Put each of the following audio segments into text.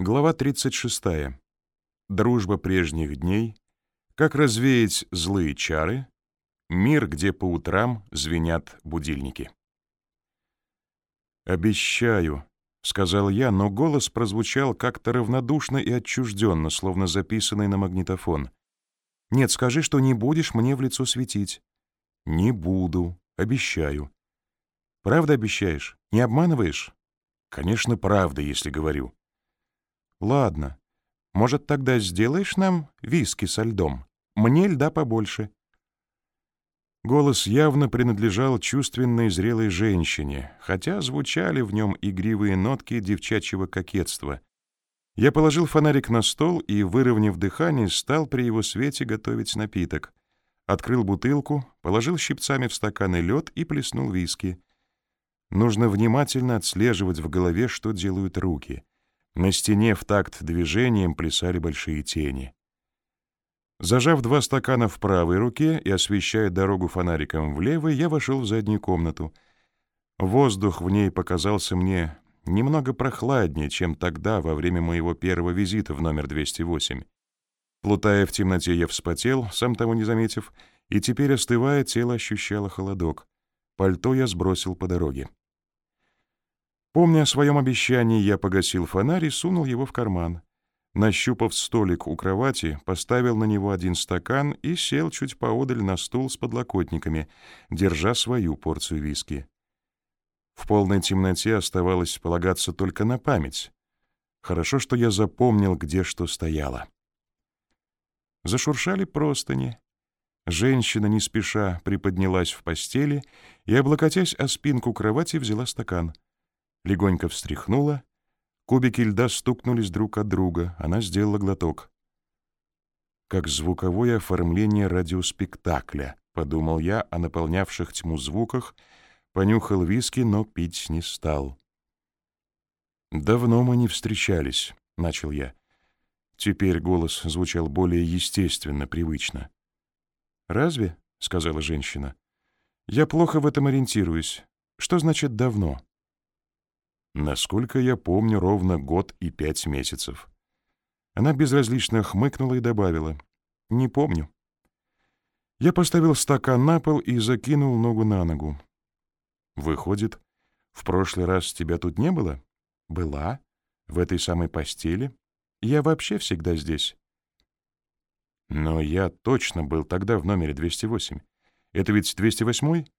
Глава 36. Дружба прежних дней. Как развеять злые чары. Мир, где по утрам звенят будильники. «Обещаю», — сказал я, но голос прозвучал как-то равнодушно и отчужденно, словно записанный на магнитофон. «Нет, скажи, что не будешь мне в лицо светить». «Не буду, обещаю». «Правда обещаешь? Не обманываешь?» «Конечно, правда, если говорю». «Ладно. Может, тогда сделаешь нам виски со льдом? Мне льда побольше». Голос явно принадлежал чувственной зрелой женщине, хотя звучали в нем игривые нотки девчачьего кокетства. Я положил фонарик на стол и, выровняв дыхание, стал при его свете готовить напиток. Открыл бутылку, положил щипцами в стаканы лед и плеснул виски. Нужно внимательно отслеживать в голове, что делают руки — на стене в такт движением плясали большие тени. Зажав два стакана в правой руке и освещая дорогу фонариком в левой, я вошел в заднюю комнату. Воздух в ней показался мне немного прохладнее, чем тогда, во время моего первого визита в номер 208. Плутая в темноте, я вспотел, сам того не заметив, и теперь, остывая, тело ощущало холодок. Пальто я сбросил по дороге. Помня о своем обещании, я погасил фонарь и сунул его в карман. Нащупав столик у кровати, поставил на него один стакан и сел чуть поодаль на стул с подлокотниками, держа свою порцию виски. В полной темноте оставалось полагаться только на память. Хорошо, что я запомнил, где что стояло. Зашуршали простыни. Женщина не спеша приподнялась в постели и, облокотясь о спинку кровати, взяла стакан — легонько встряхнула. Кубики льда стукнулись друг от друга. Она сделала глоток. «Как звуковое оформление радиоспектакля», — подумал я о наполнявших тьму звуках, понюхал виски, но пить не стал. «Давно мы не встречались», — начал я. Теперь голос звучал более естественно, привычно. «Разве?» — сказала женщина. «Я плохо в этом ориентируюсь. Что значит «давно»?» Насколько я помню, ровно год и пять месяцев. Она безразлично хмыкнула и добавила. «Не помню». Я поставил стакан на пол и закинул ногу на ногу. «Выходит, в прошлый раз тебя тут не было?» «Была. В этой самой постели. Я вообще всегда здесь». «Но я точно был тогда в номере 208. Это ведь 208-й?»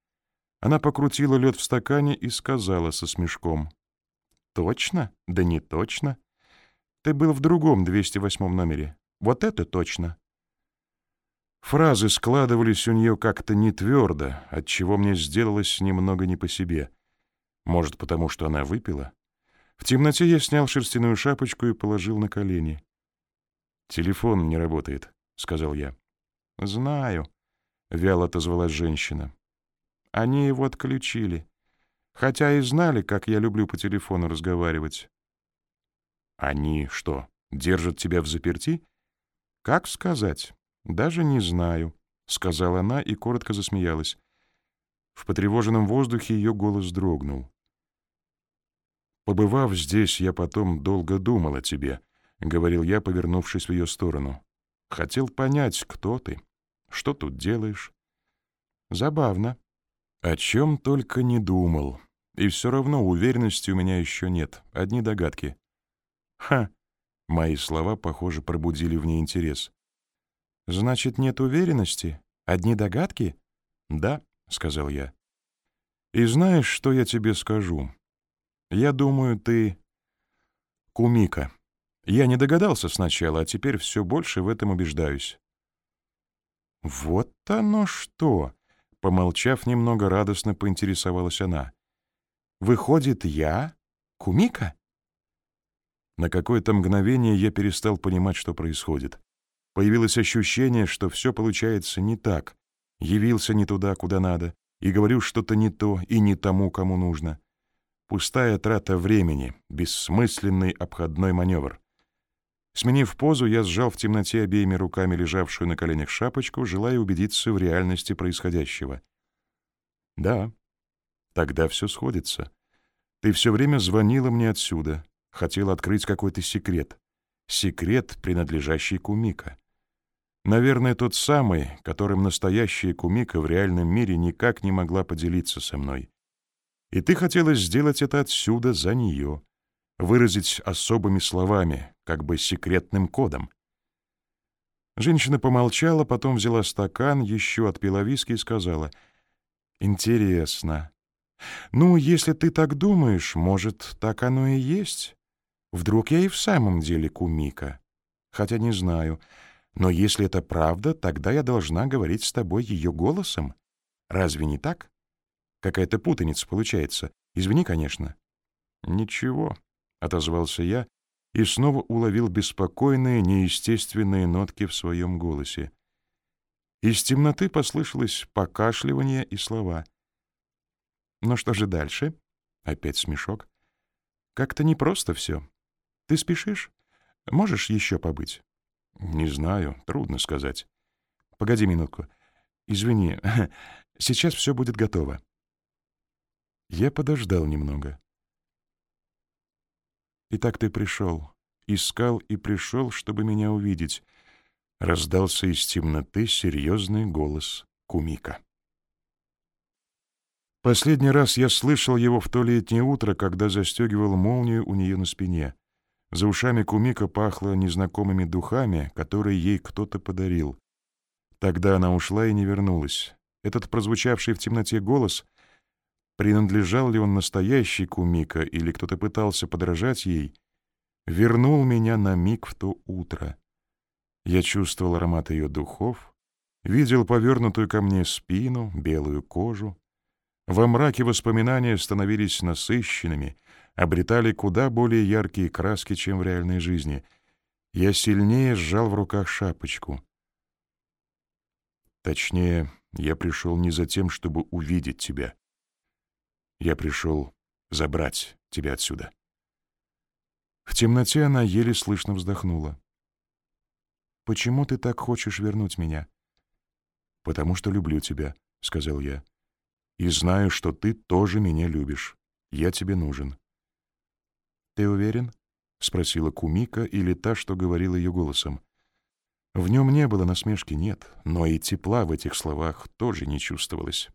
Она покрутила лед в стакане и сказала со смешком. Точно? Да не точно. Ты был в другом 208 номере. Вот это точно. Фразы складывались у нее как-то не твердо, отчего мне сделалось немного не по себе. Может, потому что она выпила? В темноте я снял шерстяную шапочку и положил на колени. «Телефон не работает», — сказал я. «Знаю», — вяло отозвалась женщина. «Они его отключили хотя и знали, как я люблю по телефону разговаривать. Они что, держат тебя в заперти? Как сказать? Даже не знаю, сказала она и коротко засмеялась. В потревоженном воздухе ее голос дрогнул. Побывав здесь, я потом долго думал о тебе, говорил я, повернувшись в ее сторону. Хотел понять, кто ты, что тут делаешь. Забавно. О чем только не думал. И все равно уверенности у меня еще нет, одни догадки. Ха! Мои слова, похоже, пробудили в ней интерес. Значит, нет уверенности? Одни догадки? Да, сказал я. И знаешь, что я тебе скажу? Я думаю, ты Кумика. Я не догадался сначала, а теперь все больше в этом убеждаюсь. Вот оно что! Помолчав немного, радостно поинтересовалась она. Выходит, я Кумика? На какое-то мгновение я перестал понимать, что происходит. Появилось ощущение, что все получается не так. Явился не туда, куда надо, и говорю что-то не то и не тому, кому нужно. Пустая трата времени, бессмысленный обходной маневр. Сменив позу, я сжал в темноте обеими руками лежавшую на коленях шапочку, желая убедиться в реальности происходящего. Да, Тогда все сходится. Ты все время звонила мне отсюда, хотел открыть какой-то секрет. Секрет, принадлежащий Кумика. Наверное, тот самый, которым настоящая Кумика в реальном мире никак не могла поделиться со мной. И ты хотела сделать это отсюда за нее, выразить особыми словами, как бы секретным кодом. Женщина помолчала, потом взяла стакан, еще отпила виски и сказала, «Интересно. Ну, если ты так думаешь, может, так оно и есть? Вдруг я и в самом деле кумика? Хотя не знаю. Но если это правда, тогда я должна говорить с тобой ее голосом. Разве не так? Какая-то путаница получается. Извини, конечно». «Ничего», — отозвался я, и снова уловил беспокойные, неестественные нотки в своем голосе. Из темноты послышалось покашливание и слова. «Ну что же дальше?» Опять смешок. «Как-то непросто все. Ты спешишь? Можешь еще побыть?» «Не знаю, трудно сказать». «Погоди минутку. Извини, сейчас все будет готово». Я подождал немного. «Итак ты пришел, искал и пришел, чтобы меня увидеть», — раздался из темноты серьезный голос Кумика. Последний раз я слышал его в то летнее утро, когда застегивал молнию у нее на спине. За ушами Кумика пахло незнакомыми духами, которые ей кто-то подарил. Тогда она ушла и не вернулась. Этот прозвучавший в темноте голос принадлежал ли он настоящей Кумика или кто-то пытался подражать ей, вернул меня на миг в то утро. Я чувствовал аромат ее духов, видел повернутую ко мне спину, белую кожу. Во мраке воспоминания становились насыщенными, обретали куда более яркие краски, чем в реальной жизни. Я сильнее сжал в руках шапочку. Точнее, я пришел не за тем, чтобы увидеть тебя. Я пришел забрать тебя отсюда. В темноте она еле слышно вздохнула. «Почему ты так хочешь вернуть меня?» «Потому что люблю тебя», — сказал я. «И знаю, что ты тоже меня любишь. Я тебе нужен». «Ты уверен?» — спросила Кумика или та, что говорила ее голосом. В нем не было насмешки, нет, но и тепла в этих словах тоже не чувствовалось.